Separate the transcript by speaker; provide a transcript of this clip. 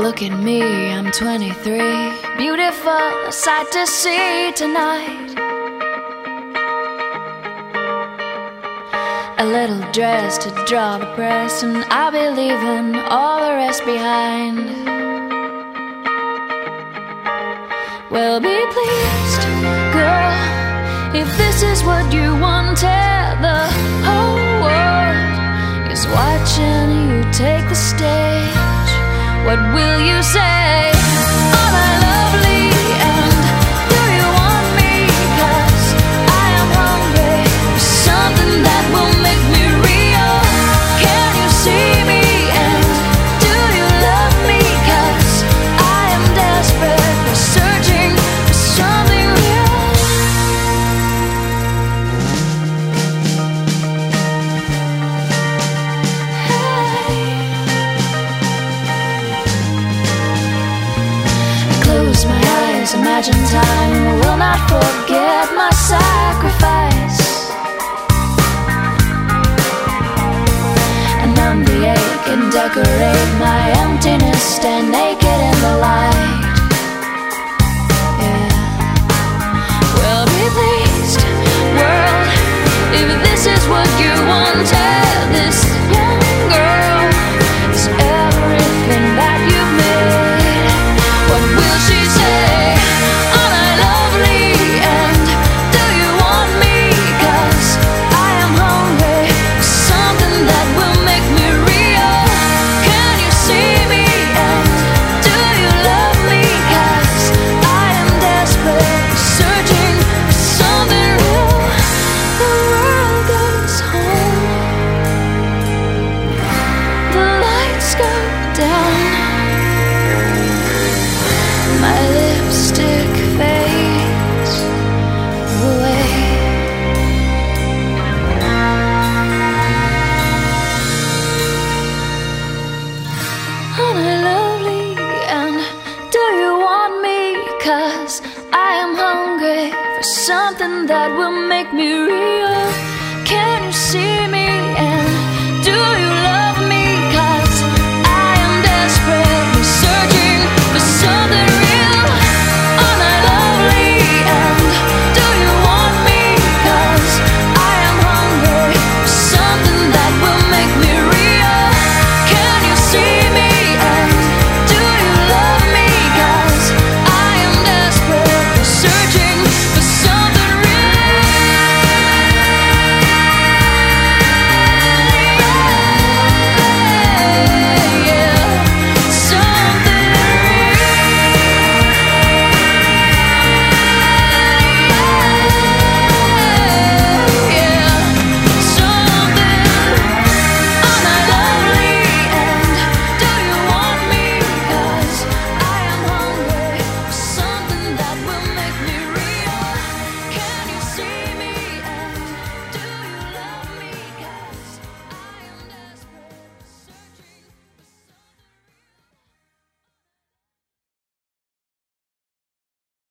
Speaker 1: Look at me, I'm 23. Beautiful, sight to see tonight. A little dress to draw the press, and I'll be leaving all the rest behind. Well, be pleased, girl, if this is what you wanted. The whole world is watching you take the stage. What will you say? Imagine time will not forget my sacrifice. And numb the ache and decorate my emptiness, stand naked in the light. Yeah. Well, be pleased, world, if this is what you wanted. 'Cause I am hungry for something that will make me real.